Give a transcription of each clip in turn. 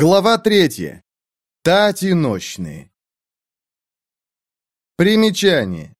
Глава третья. Тати ночные. Примечание.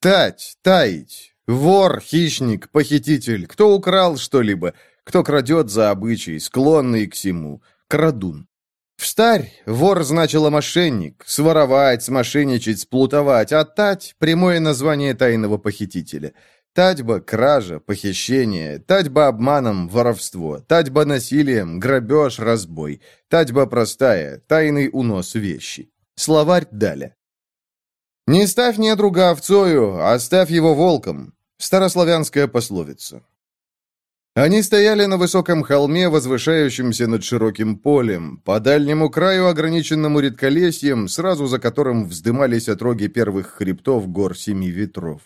Тать, таить. Вор, хищник, похититель. Кто украл что-либо, кто крадет за обычай, склонный к всему. Крадун. Встарь, вор значило мошенник, своровать, смошенничать, сплутовать, а тать — прямое название тайного похитителя — Татьба – кража, похищение, татьба обманом, воровство, татьба насилием, грабеж, разбой, татьба простая, тайный унос вещи. Словарь Даля. «Не ставь недруга овцою, а ставь его волком» – старославянская пословица. Они стояли на высоком холме, возвышающемся над широким полем, по дальнему краю, ограниченному редколесьем, сразу за которым вздымались отроги первых хребтов гор Семи Ветров.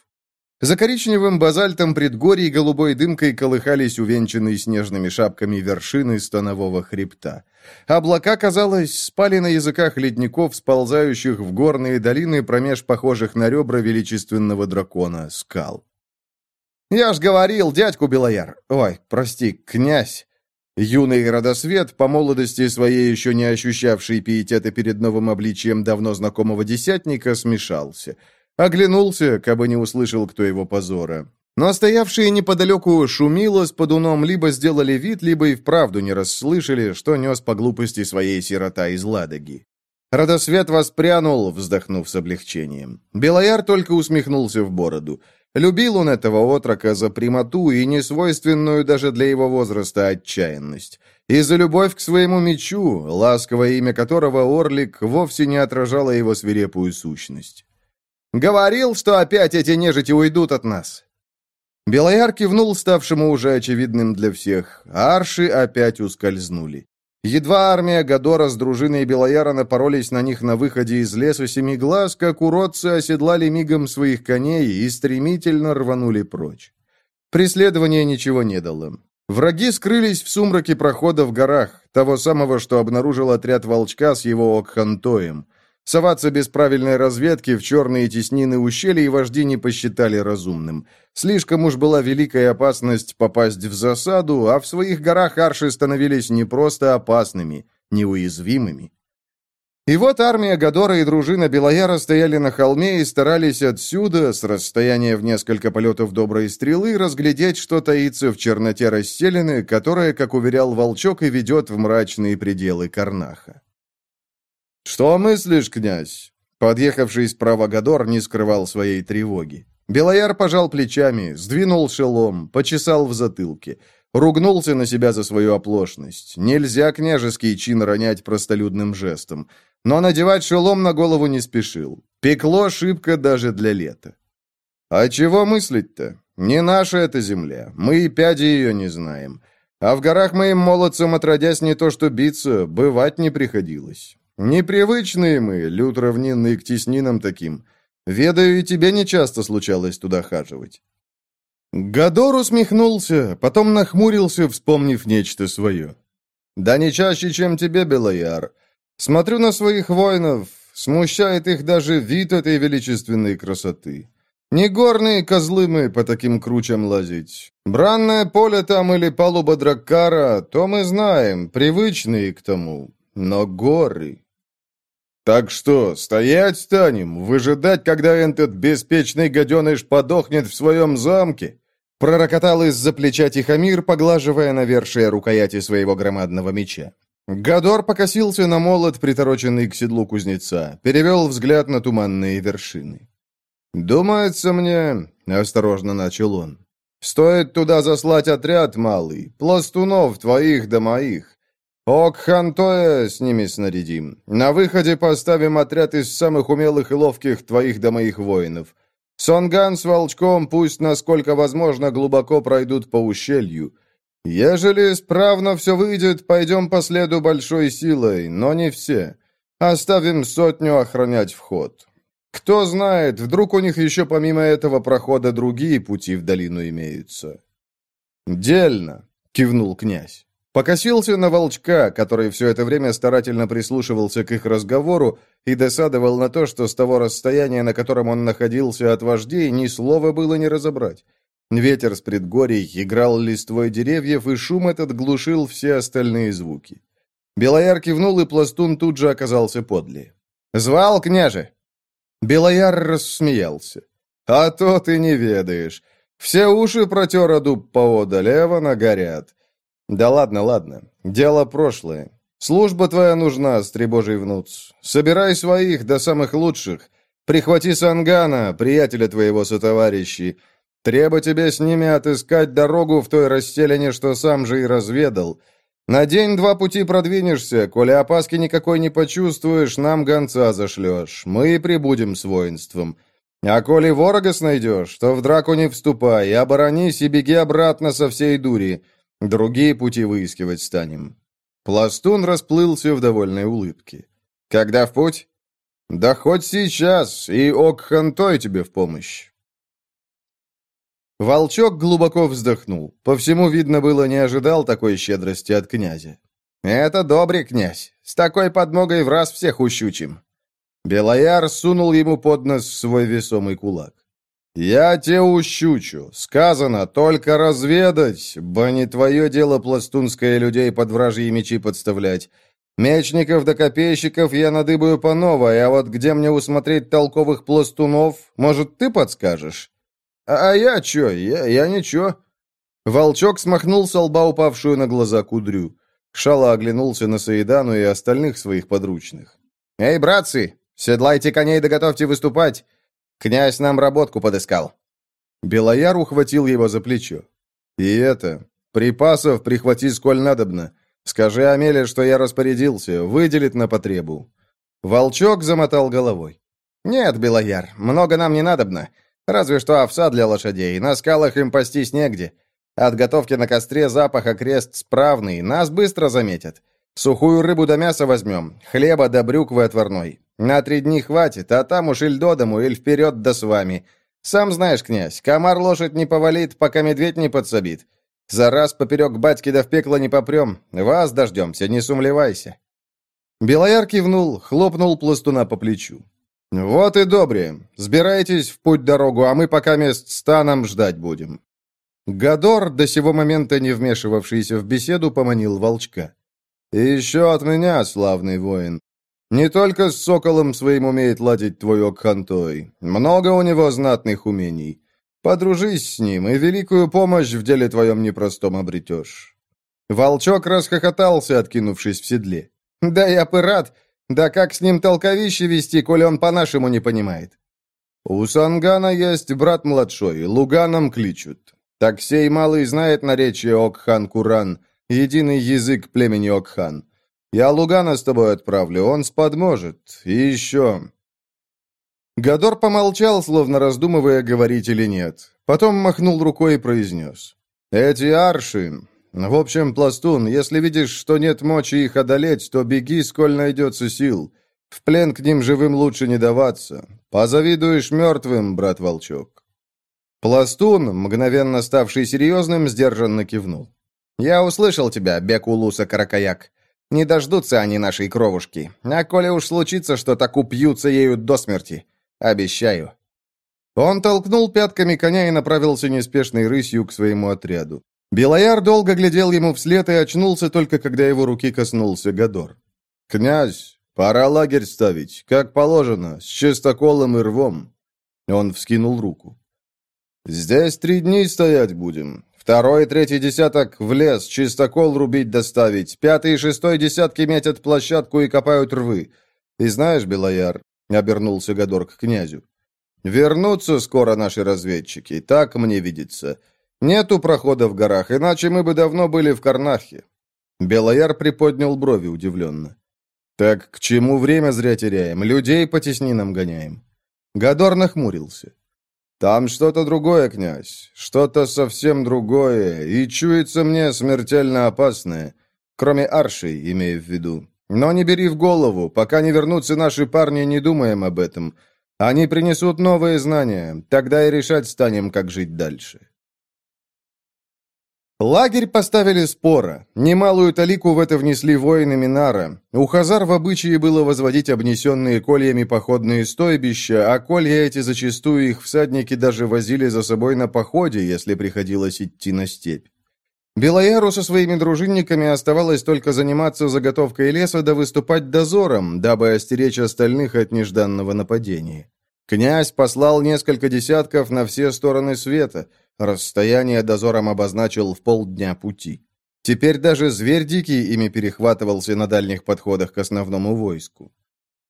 За коричневым базальтом предгорий голубой дымкой колыхались увенчанные снежными шапками вершины станового хребта. Облака, казалось, спали на языках ледников, сползающих в горные долины промеж похожих на ребра величественного дракона скал. «Я ж говорил, дядьку Белояр! Ой, прости, князь!» Юный родосвет, по молодости своей еще не ощущавший пиетета перед новым обличием давно знакомого десятника, смешался – Оглянулся, кабы не услышал, кто его позора. Но стоявшие неподалеку шумило с подуном либо сделали вид, либо и вправду не расслышали, что нес по глупости своей сирота из Ладоги. Радосвет воспрянул, вздохнув с облегчением. Белояр только усмехнулся в бороду. Любил он этого отрока за прямоту и несвойственную даже для его возраста отчаянность. И за любовь к своему мечу, ласковое имя которого Орлик вовсе не отражало его свирепую сущность. Говорил, что опять эти нежити уйдут от нас». Белояр кивнул ставшему уже очевидным для всех, арши опять ускользнули. Едва армия Гадора с дружиной Белояра напоролись на них на выходе из леса семи глаз, как уродцы оседлали мигом своих коней и стремительно рванули прочь. Преследование ничего не дало. Враги скрылись в сумраке прохода в горах, того самого, что обнаружил отряд волчка с его Окхантоем. Соваться без правильной разведки в черные теснины ущелья и вожди не посчитали разумным. Слишком уж была великая опасность попасть в засаду, а в своих горах арши становились не просто опасными, неуязвимыми. И вот армия Гадора и дружина Белояра стояли на холме и старались отсюда, с расстояния в несколько полетов доброй стрелы, разглядеть, что таится в черноте расселены, которая, как уверял Волчок, и ведет в мрачные пределы Карнаха. «Что мыслишь, князь?» Подъехавший справа Гадор не скрывал своей тревоги. Белояр пожал плечами, сдвинул шелом, почесал в затылке. Ругнулся на себя за свою оплошность. Нельзя княжеский чин ронять простолюдным жестом. Но надевать шелом на голову не спешил. Пекло шибко даже для лета. «А чего мыслить-то? Не наша эта земля. Мы и пяди ее не знаем. А в горах моим молодцам, отродясь не то что биться, бывать не приходилось. Непривычные мы, люд равнинный к теснинам таким. Ведаю, и тебе нечасто случалось туда хаживать». Гадор усмехнулся, потом нахмурился, вспомнив нечто свое. «Да не чаще, чем тебе, Белояр. Смотрю на своих воинов, смущает их даже вид этой величественной красоты. Не горные козлы мы по таким кручам лазить. Бранное поле там или палуба Драккара, то мы знаем, привычные к тому. Но горы... «Так что, стоять станем, выжидать, когда этот беспечный гаденыш подохнет в своем замке?» Пророкотал из-за плеча Тихомир, поглаживая навершие рукояти своего громадного меча. Гадор покосился на молот, притороченный к седлу кузнеца, перевел взгляд на туманные вершины. «Думается мне...» — осторожно начал он. «Стоит туда заслать отряд малый, пластунов твоих да моих. «Окхантоя с ними снарядим. На выходе поставим отряд из самых умелых и ловких твоих да моих воинов. Сонган с Волчком пусть, насколько возможно, глубоко пройдут по ущелью. Ежели справно все выйдет, пойдем по следу большой силой, но не все. Оставим сотню охранять вход. Кто знает, вдруг у них еще помимо этого прохода другие пути в долину имеются». «Дельно», — кивнул князь. Покосился на волчка, который все это время старательно прислушивался к их разговору и досадовал на то, что с того расстояния, на котором он находился от вождей, ни слова было не разобрать. Ветер с предгорий играл листвой деревьев, и шум этот глушил все остальные звуки. Белояр кивнул, и пластун тут же оказался подле. «Звал, княже?» Белояр рассмеялся. «А то ты не ведаешь. Все уши протера дуб поодаль, Эвана горят. Да ладно, ладно. Дело прошлое. Служба твоя нужна, стребожий внуц. Собирай своих, до самых лучших. Прихвати Сангана, приятеля твоего сотоварищей. Треба тебе с ними отыскать дорогу в той расселине, что сам же и разведал. На день-два пути продвинешься, коли опаски никакой не почувствуешь, нам гонца зашлешь. Мы и прибудем с воинством. А коли ворога найдешь, то в драку не вступай, оборонись и беги обратно со всей дури. Другие пути выискивать станем». Пластун расплылся в довольной улыбке. «Когда в путь?» «Да хоть сейчас, и Окхантой тебе в помощь». Волчок глубоко вздохнул. По всему видно было, не ожидал такой щедрости от князя. «Это добрый князь. С такой подмогой в раз всех ущучим». Белояр сунул ему под нос свой весомый кулак. «Я те ущучу. Сказано, только разведать, бо не твое дело пластунское людей под вражьи мечи подставлять. Мечников да копейщиков я надыбаю по новой, а вот где мне усмотреть толковых пластунов, может, ты подскажешь?» «А, а я чё? Я, я ничего». Волчок смахнул со лба упавшую на глаза кудрю. Шала оглянулся на Саидану и остальных своих подручных. «Эй, братцы, седлайте коней да готовьте выступать. Князь нам работку подыскал». Белояр ухватил его за плечо. «И это, припасов прихвати сколь надобно. Скажи Амеле, что я распорядился, выделит на потребу». Волчок замотал головой. «Нет, Белояр, много нам не надобно. Разве что овса для лошадей, на скалах им пастись негде. От готовки на костре запах окрест справный, нас быстро заметят. Сухую рыбу до мяса возьмем, хлеба до брюквы отварной. На три дни хватит, а там уж иль до дому, иль вперед да с вами. Сам знаешь, князь, комар лошадь не повалит, пока медведь не подсобит. За раз поперек батьки да в пекло не попрем. Вас дождемся, не сумлевайся». Белояр кивнул, хлопнул пластуна по плечу. «Вот и добре. Сбирайтесь в путь-дорогу, а мы пока мест станом ждать будем». Гадор, до сего момента не вмешивавшийся в беседу, поманил волчка. «И еще от меня, славный воин. Не только с соколом своим умеет ладить твой Окхантой. Много у него знатных умений. Подружись с ним, и великую помощь в деле твоем непростом обретешь». Волчок расхохотался, откинувшись в седле. «Да я бы да как с ним толковище вести, коли он по-нашему не понимает? У Сангана есть брат младшой, Луганом кличут. Так сей малый знает наречие Окхан-Куран, единый язык племени Окхан. Я Лугана с тобой отправлю, он сподможет. И еще...» Гадор помолчал, словно раздумывая, говорить или нет. Потом махнул рукой и произнес. «Эти арши, в общем, пластун, если видишь, что нет мочи их одолеть, то беги, сколь найдется сил. В плен к ним живым лучше не даваться. Позавидуешь мертвым, брат Волчок». Пластун, мгновенно ставший серьезным, сдержанно кивнул. «Я услышал тебя, Бекулуса Каракаяк. Не дождутся они нашей кровушки. А коли уж случится, что так упьются ею до смерти. Обещаю». Он толкнул пятками коня и направился неспешной рысью к своему отряду. Белояр долго глядел ему вслед и очнулся только, когда его руки коснулся Гадор. «Князь, пора лагерь ставить, как положено, с чистоколом и рвом». Он вскинул руку. «Здесь три дни стоять будем. Второй и третий десяток в лес, чистокол рубить доставить. Пятый и шестой десятки метят площадку и копают рвы. И знаешь, Белояр, — обернулся Гадор к князю, — вернутся скоро наши разведчики, так мне видится. «Нету прохода в горах, иначе мы бы давно были в Карнахе». Белояр приподнял брови удивленно. «Так к чему время зря теряем? Людей по теснинам гоняем». Гадор нахмурился. «Там что-то другое, князь, что-то совсем другое, и чуется мне смертельно опасное, кроме аршей, имею в виду. Но не бери в голову, пока не вернутся наши парни, не думаем об этом. Они принесут новые знания, тогда и решать станем, как жить дальше». Лагерь поставили спора. Немалую талику в это внесли воины Минара. У Хазар в обычае было возводить обнесенные кольями походные стойбища, а колья эти зачастую их всадники даже возили за собой на походе, если приходилось идти на степь. Белояру со своими дружинниками оставалось только заниматься заготовкой леса да выступать дозором, дабы остеречь остальных от нежданного нападения. Князь послал несколько десятков на все стороны света, расстояние дозором обозначил в полдня пути. Теперь даже зверь дикий ими перехватывался на дальних подходах к основному войску.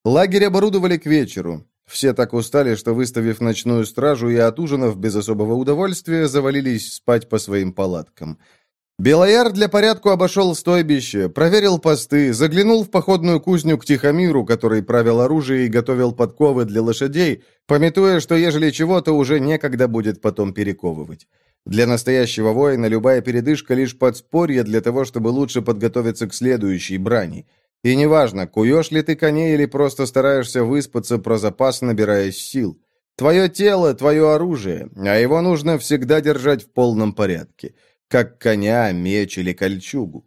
Лагерь оборудовали к вечеру. Все так устали, что, выставив ночную стражу и от ужинов без особого удовольствия, завалились спать по своим палаткам – Белояр для порядку обошел стойбище, проверил посты, заглянул в походную кузню к Тихомиру, который правил оружие и готовил подковы для лошадей, пометуя, что ежели чего-то уже некогда будет потом перековывать. Для настоящего воина любая передышка лишь подспорье для того, чтобы лучше подготовиться к следующей брани. И неважно, куешь ли ты коней или просто стараешься выспаться про запас, набираясь сил. Твое тело – твое оружие, а его нужно всегда держать в полном порядке – как коня, меч или кольчугу.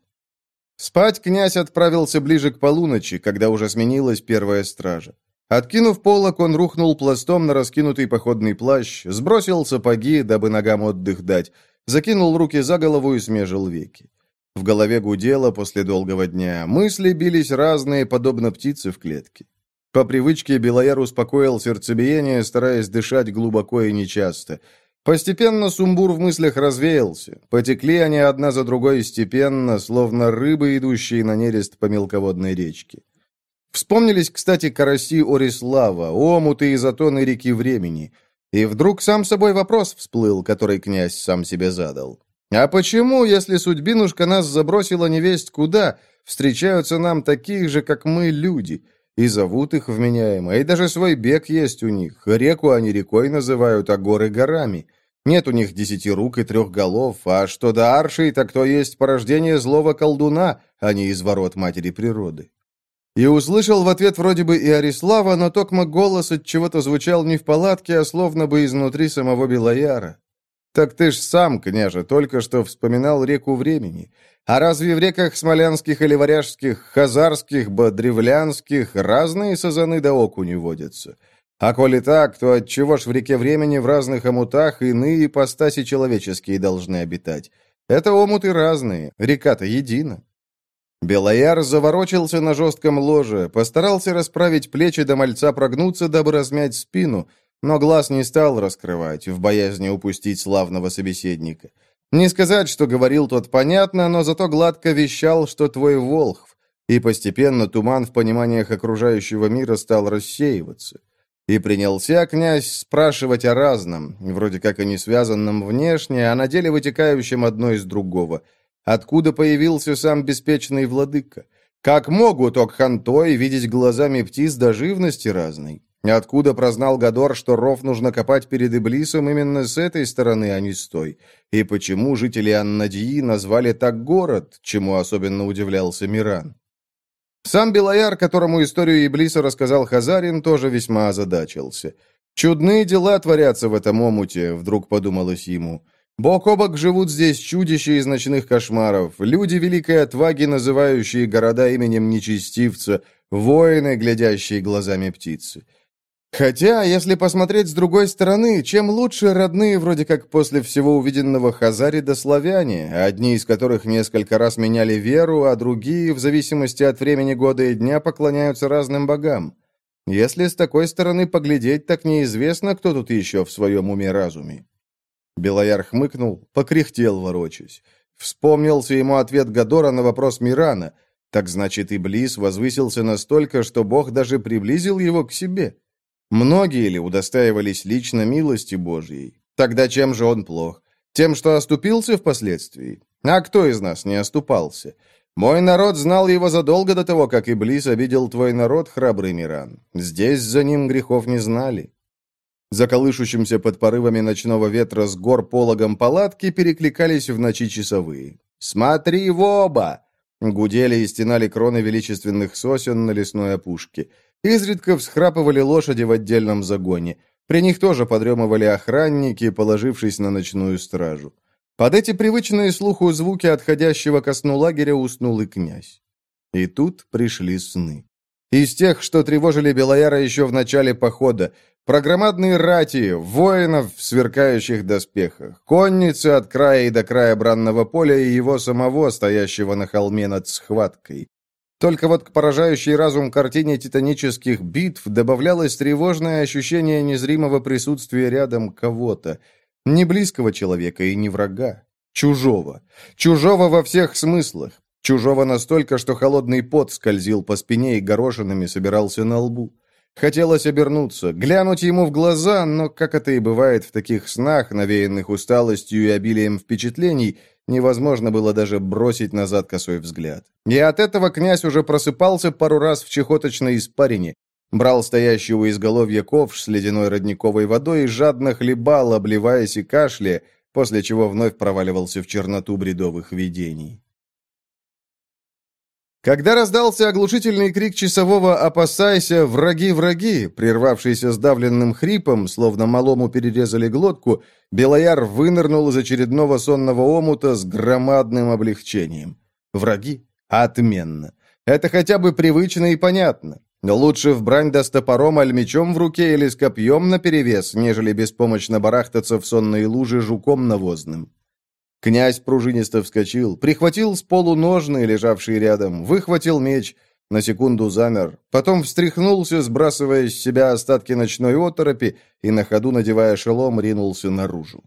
Спать князь отправился ближе к полуночи, когда уже сменилась первая стража. Откинув полок, он рухнул пластом на раскинутый походный плащ, сбросил сапоги, дабы ногам отдых дать, закинул руки за голову и смежил веки. В голове гудело после долгого дня, мысли бились разные, подобно птице в клетке. По привычке Белояр успокоил сердцебиение, стараясь дышать глубоко и нечасто – Постепенно сумбур в мыслях развеялся. Потекли они одна за другой степенно, словно рыбы, идущие на нерест по мелководной речке. Вспомнились, кстати, караси Орислава, омуты и затоны реки времени. И вдруг сам собой вопрос всплыл, который князь сам себе задал. А почему, если судьбинушка нас забросила невесть куда, встречаются нам такие же, как мы, люди? И зовут их вменяемо, и даже свой бег есть у них. Реку они рекой называют, а горы горами. Нет у них десяти рук и трех голов, а что до аршей, так то есть порождение злого колдуна, а не изворот матери природы. И услышал в ответ вроде бы и Арислава, но токмо голос от чего-то звучал не в палатке, а словно бы изнутри самого Белояра. «Так ты ж сам, княже, только что вспоминал реку времени. А разве в реках смолянских или варяжских, хазарских, бодревлянских разные сазаны да окуни водятся?» А коли так, то отчего ж в реке времени в разных омутах иные ипостаси человеческие должны обитать? Это омуты разные, река-то едина. Белояр заворочился на жестком ложе, постарался расправить плечи до мальца прогнуться, дабы размять спину, но глаз не стал раскрывать, в боязни упустить славного собеседника. Не сказать, что говорил тот понятно, но зато гладко вещал, что твой волхв, и постепенно туман в пониманиях окружающего мира стал рассеиваться. И принялся князь спрашивать о разном, вроде как и не связанном внешне, а на деле вытекающем одно из другого. Откуда появился сам беспечный владыка? Как могут Окхантой видеть глазами птиц до живности разной? Откуда прознал Гадор, что ров нужно копать перед Иблисом именно с этой стороны, а не с той? И почему жители Аннадии назвали так город, чему особенно удивлялся Миран? Сам Белояр, которому историю Иблиса рассказал Хазарин, тоже весьма озадачился. «Чудные дела творятся в этом омуте», — вдруг подумалось ему. «Бок о бок живут здесь чудища из ночных кошмаров, люди великой отваги, называющие города именем нечестивца, воины, глядящие глазами птицы». Хотя, если посмотреть с другой стороны, чем лучше родные вроде как после всего увиденного хазари да славяне, одни из которых несколько раз меняли веру, а другие, в зависимости от времени года и дня, поклоняются разным богам. Если с такой стороны поглядеть, так неизвестно, кто тут еще в своем уме-разуме. Белояр хмыкнул, покряхтел, ворочась. Вспомнился ему ответ Гадора на вопрос Мирана. Так значит, и Близ возвысился настолько, что бог даже приблизил его к себе. Многие ли удостаивались лично милости Божьей? Тогда чем же он плох? Тем, что оступился впоследствии? А кто из нас не оступался? Мой народ знал его задолго до того, как Иблис обидел твой народ, храбрый Миран. Здесь за ним грехов не знали. За колышущимся под порывами ночного ветра с гор пологом палатки перекликались в ночи часовые. «Смотри в оба!» Гудели и стенали кроны величественных сосен на лесной опушке. Изредка всхрапывали лошади в отдельном загоне. При них тоже подремывали охранники, положившись на ночную стражу. Под эти привычные слуху звуки отходящего ко сну лагеря уснул и князь. И тут пришли сны. Из тех, что тревожили Белояра еще в начале похода. Прогромадные рати, воинов в сверкающих доспехах, конницы от края и до края бранного поля и его самого, стоящего на холме над схваткой. Только вот к поражающей разум картине титанических битв добавлялось тревожное ощущение незримого присутствия рядом кого-то. Не близкого человека и не врага. Чужого. Чужого во всех смыслах. Чужого настолько, что холодный пот скользил по спине и горошинами собирался на лбу. Хотелось обернуться, глянуть ему в глаза, но, как это и бывает в таких снах, навеянных усталостью и обилием впечатлений, невозможно было даже бросить назад косой взгляд. И от этого князь уже просыпался пару раз в чехоточной испарине, брал стоящего у изголовья ковш с ледяной родниковой водой и жадно хлебал, обливаясь и кашляя, после чего вновь проваливался в черноту бредовых видений. Когда раздался оглушительный крик часового «Опасайся! Враги, враги!», прервавшийся сдавленным хрипом, словно малому перерезали глотку, Белояр вынырнул из очередного сонного омута с громадным облегчением. Враги? Отменно. Это хотя бы привычно и понятно. Но лучше в брань да с топором, аль мечом в руке или с копьем наперевес, нежели беспомощно барахтаться в сонной луже жуком навозным. Князь пружинисто вскочил, прихватил с полу ножны, лежавшие рядом, выхватил меч, на секунду замер, потом встряхнулся, сбрасывая с себя остатки ночной оторопи и на ходу, надевая шелом, ринулся наружу.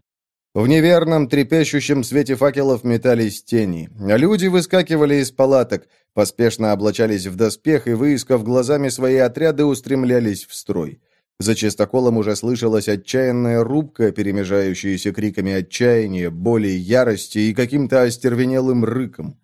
В неверном, трепещущем свете факелов метались тени, люди выскакивали из палаток, поспешно облачались в доспех и, выискав глазами свои отряды, устремлялись в строй. За чистоколом уже слышалась отчаянная рубка, перемежающаяся криками отчаяния, боли, ярости и каким-то остервенелым рыком.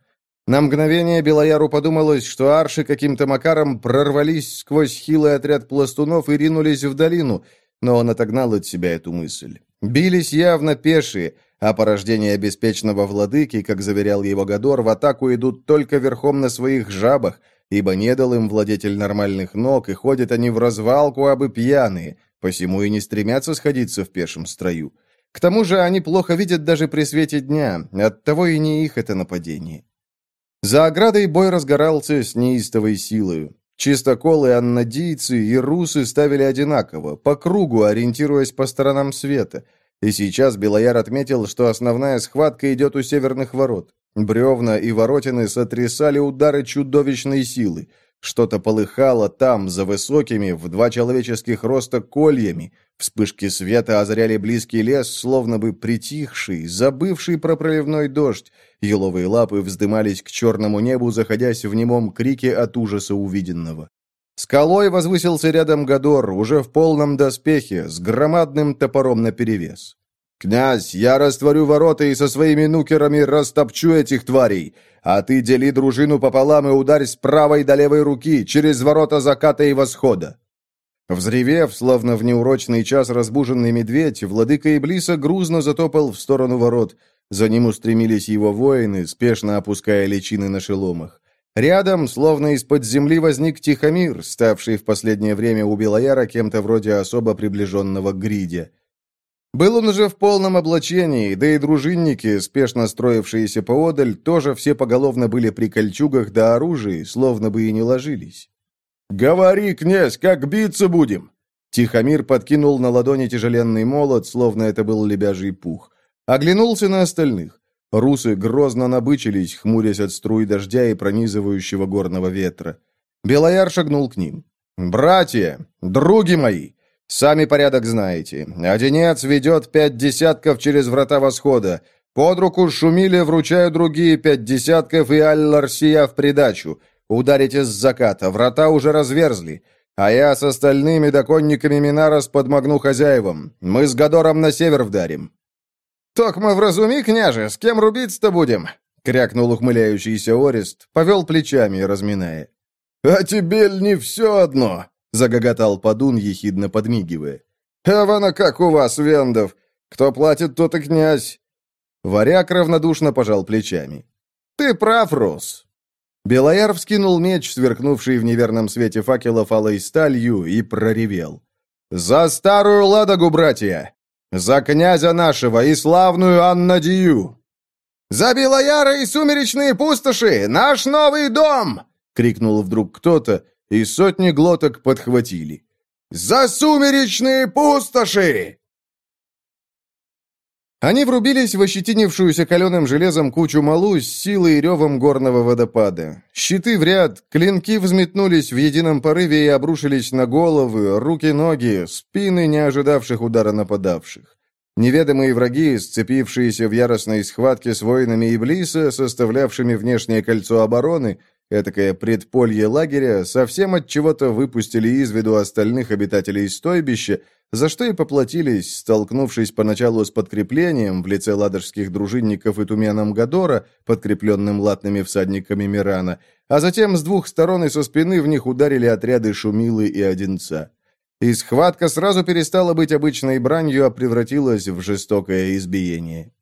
На мгновение Белояру подумалось, что арши каким-то макаром прорвались сквозь хилый отряд пластунов и ринулись в долину, но он отогнал от себя эту мысль. Бились явно пешие, а порождения беспечного владыки, как заверял его Гадор, в атаку идут только верхом на своих жабах – ибо не дал им владетель нормальных ног, и ходят они в развалку, абы пьяные, посему и не стремятся сходиться в пешем строю. К тому же они плохо видят даже при свете дня, оттого и не их это нападение. За оградой бой разгорался с неистовой силою. Чистоколы, аннадийцы и русы ставили одинаково, по кругу, ориентируясь по сторонам света. И сейчас Белояр отметил, что основная схватка идет у северных ворот. Бревна и воротины сотрясали удары чудовищной силы. Что-то полыхало там, за высокими, в два человеческих роста кольями. Вспышки света озаряли близкий лес, словно бы притихший, забывший про проливной дождь. Еловые лапы вздымались к черному небу, заходясь в немом крике от ужаса увиденного. Скалой возвысился рядом Гадор, уже в полном доспехе, с громадным топором наперевес. «Князь, я растворю ворота и со своими нукерами растопчу этих тварей, а ты дели дружину пополам и ударь с правой до левой руки через ворота заката и восхода». Взревев, словно в неурочный час разбуженный медведь, владыка Иблиса грузно затопал в сторону ворот. За ним устремились его воины, спешно опуская личины на шеломах. Рядом, словно из-под земли, возник Тихомир, ставший в последнее время у Белояра кем-то вроде особо приближенного к Гриде. Был он уже в полном облачении, да и дружинники, спешно строившиеся поодаль, тоже все поголовно были при кольчугах да оружии, словно бы и не ложились. «Говори, князь, как биться будем?» Тихомир подкинул на ладони тяжеленный молот, словно это был лебяжий пух. Оглянулся на остальных. Русы грозно набычились, хмурясь от струй дождя и пронизывающего горного ветра. Белояр шагнул к ним. «Братья, други мои, Сами порядок знаете. Одинец ведет пять десятков через врата восхода. Под руку Шумиле вручаю другие пять десятков и Аль-Ларсия в придачу. Ударите с заката, врата уже разверзли. А я с остальными доконниками Минарос подмогну хозяевам. Мы с Гадором на север вдарим». «Ток мы вразуми, княже, с кем рубиться-то будем?» — крякнул ухмыляющийся Орест, повел плечами, разминая. «А тебе ль не все одно?» Загоготал Падун, ехидно подмигивая. «Эвана, как у вас, Вендов? Кто платит, тот и князь!» Варяг равнодушно пожал плечами. «Ты прав, Рус!» Белояр вскинул меч, сверкнувший в неверном свете факелов алой сталью, и проревел. «За старую Ладогу, братья! За князя нашего и славную Аннадию!» «За Белояра и сумеречные пустоши! Наш новый дом!» — крикнул вдруг кто-то, и сотни глоток подхватили. «За сумеречные пустоши!» Они врубились в ощетинившуюся каленым железом кучу малу с силой и ревом горного водопада. Щиты в ряд, клинки взметнулись в едином порыве и обрушились на головы, руки, ноги, спины не ожидавших удара нападавших. Неведомые враги, сцепившиеся в яростной схватке с воинами Иблиса, составлявшими внешнее кольцо обороны, Этакое предполье лагеря совсем от чего-то выпустили из виду остальных обитателей стойбища, за что и поплатились, столкнувшись поначалу с подкреплением в лице ладожских дружинников и туменом Гадора, подкрепленным латными всадниками Мирана, а затем с двух сторон и со спины в них ударили отряды Шумилы и Одинца. И схватка сразу перестала быть обычной бранью, а превратилась в жестокое избиение.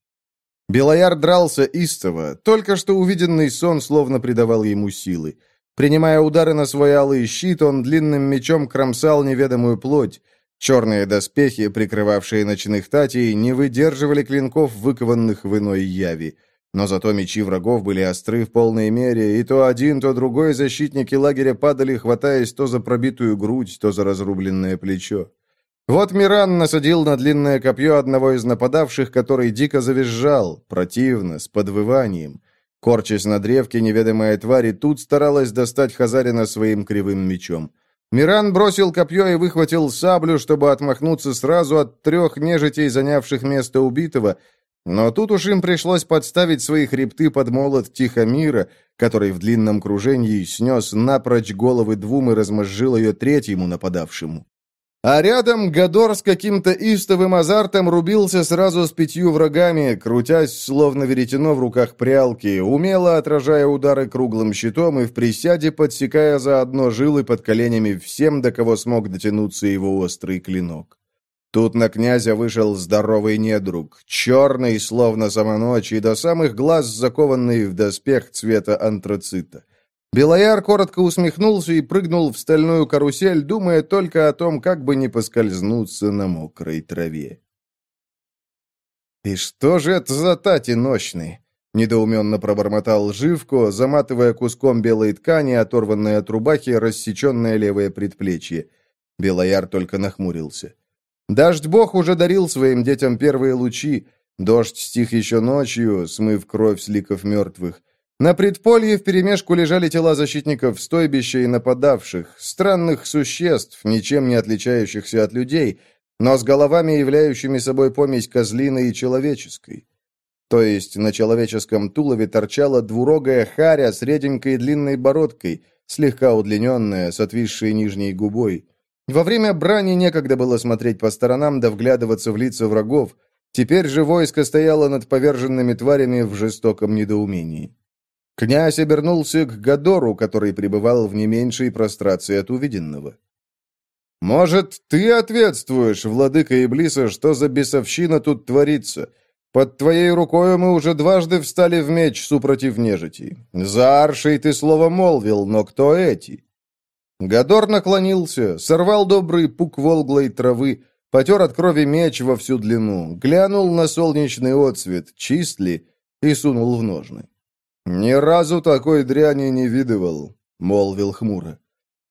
Белояр дрался истово, только что увиденный сон словно придавал ему силы. Принимая удары на свой алый щит, он длинным мечом кромсал неведомую плоть. Черные доспехи, прикрывавшие ночных татей, не выдерживали клинков, выкованных в иной яви. Но зато мечи врагов были остры в полной мере, и то один, то другой защитники лагеря падали, хватаясь то за пробитую грудь, то за разрубленное плечо. Вот Миран насадил на длинное копье одного из нападавших, который дико завизжал, противно, с подвыванием. Корчась на древке, неведомая тварь тут старалась достать Хазарина своим кривым мечом. Миран бросил копье и выхватил саблю, чтобы отмахнуться сразу от трех нежитей, занявших место убитого, но тут уж им пришлось подставить свои хребты под молот Тихомира, который в длинном кружении снес напрочь головы двум и размозжил ее третьему нападавшему. А рядом Гадор с каким-то истовым азартом рубился сразу с пятью врагами, крутясь, словно веретено в руках прялки, умело отражая удары круглым щитом и в присяде подсекая заодно жилы под коленями всем, до кого смог дотянуться его острый клинок. Тут на князя вышел здоровый недруг, черный, словно сама ночь, и до самых глаз закованный в доспех цвета антрацита. Белояр коротко усмехнулся и прыгнул в стальную карусель, думая только о том, как бы не поскользнуться на мокрой траве. «И что же это за тати ночный?» — недоуменно пробормотал Живко, заматывая куском белой ткани, оторванной от рубахи, рассеченное левое предплечье. Белояр только нахмурился. Дождь-бог уже дарил своим детям первые лучи. Дождь стих еще ночью, смыв кровь с ликов мертвых. На предполье вперемешку лежали тела защитников стойбища и нападавших, странных существ, ничем не отличающихся от людей, но с головами, являющими собой помесь козлиной и человеческой. То есть на человеческом тулове торчала двурогая харя с реденькой длинной бородкой, слегка удлиненная, с отвисшей нижней губой. Во время брани некогда было смотреть по сторонам да вглядываться в лица врагов, теперь же войско стояло над поверженными тварями в жестоком недоумении. Князь обернулся к Гадору, который пребывал в не меньшей прострации от увиденного. «Может, ты ответствуешь, владыка Иблиса, что за бесовщина тут творится? Под твоей рукою мы уже дважды встали в меч супротив нежити. За аршей ты слово молвил, но кто эти?» Гадор наклонился, сорвал добрый пук волглой травы, потер от крови меч во всю длину, глянул на солнечный отсвет, чист ли, и сунул в ножны. «Ни разу такой дряни не видывал», — молвил хмуро.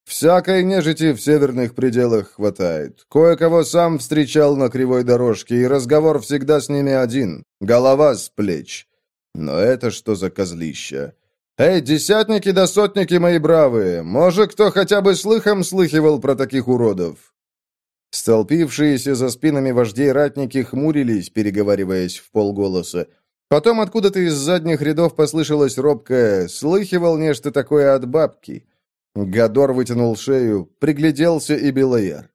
«Всякой нежити в северных пределах хватает. Кое-кого сам встречал на кривой дорожке, и разговор всегда с ними один. Голова с плеч. Но это что за козлища? Эй, десятники да сотники мои бравые, может, кто хотя бы слыхом слыхивал про таких уродов?» Столпившиеся за спинами вождей ратники хмурились, переговариваясь в полголоса. Потом откуда-то из задних рядов послышалось робкое «слыхивал нечто такое от бабки». Гадор вытянул шею, пригляделся и Белояр.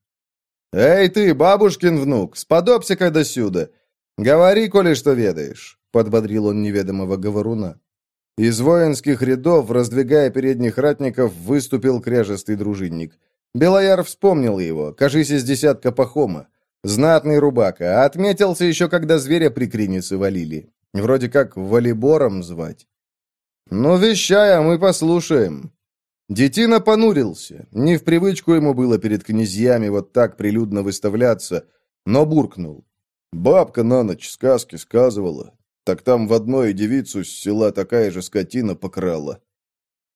«Эй ты, бабушкин внук, сподобься-ка до сюда. Говори, коли что ведаешь», — подбодрил он неведомого говоруна. Из воинских рядов, раздвигая передних ратников, выступил кряжестый дружинник. Белояр вспомнил его, кажись, из десятка пахома. Знатный рубака, отметился еще, когда зверя при кринице валили. Вроде как волейбором звать. «Ну, вещай, а мы послушаем». Детина понурился. Не в привычку ему было перед князьями вот так прилюдно выставляться, но буркнул. «Бабка на ночь сказки сказывала. Так там в одной девицу с села такая же скотина покрала».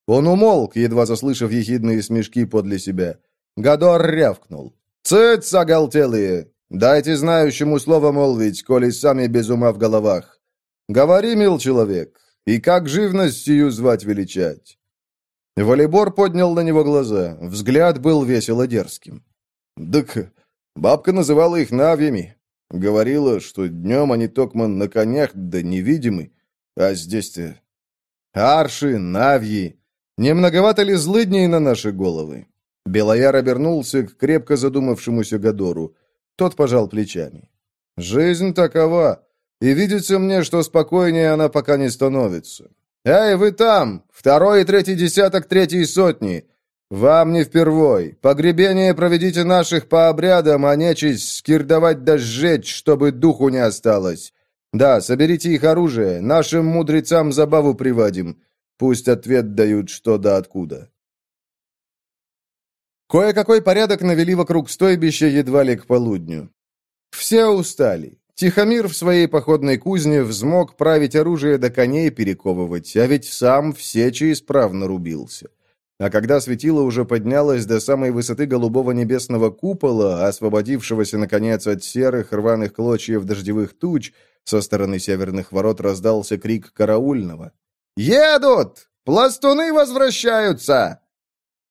Он умолк, едва заслышав ехидные смешки подле себя. Гадор рявкнул. «Цыц, оголтелые! Дайте знающему слово молвить, коли сами без ума в головах. Говори, мил человек, и как живность сию звать величать?» Волейбор поднял на него глаза. Взгляд был весело дерзким. «Так бабка называла их навьями. Говорила, что днем они токман на конях, да невидимы, а здесь-то... Арши, навьи. Не многовато ли злыдней на наши головы?» Белояр обернулся к крепко задумавшемуся Гадору. Тот пожал плечами. «Жизнь такова, и видится мне, что спокойнее она пока не становится. Эй, вы там! Второй и третий десяток третьей сотни! Вам не впервой. Погребение проведите наших по обрядам, а нечисть скирдовать да сжечь, чтобы духу не осталось. Да, соберите их оружие, нашим мудрецам забаву приводим. Пусть ответ дают что да откуда. Кое-какой порядок навели вокруг стойбища едва ли к полудню. Все устали. Тихомир в своей походной кузне взмог править оружие до коней перековывать, а ведь сам в сечи исправно рубился. А когда светило уже поднялось до самой высоты голубого небесного купола, освободившегося, наконец, от серых рваных клочьев дождевых туч, со стороны северных ворот раздался крик караульного. «Едут! Пластуны возвращаются!»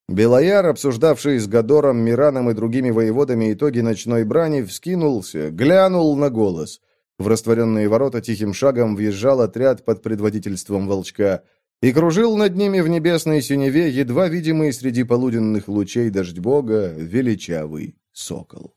Белояр, обсуждавший с Гадором, Мираном и другими воеводами итоги ночной брани, вскинулся, глянул на голос. В растворенные ворота тихим шагом въезжал отряд под предводительством волчка и кружил над ними в небесной синеве, едва видимый среди полуденных лучей дождь бога, величавый сокол.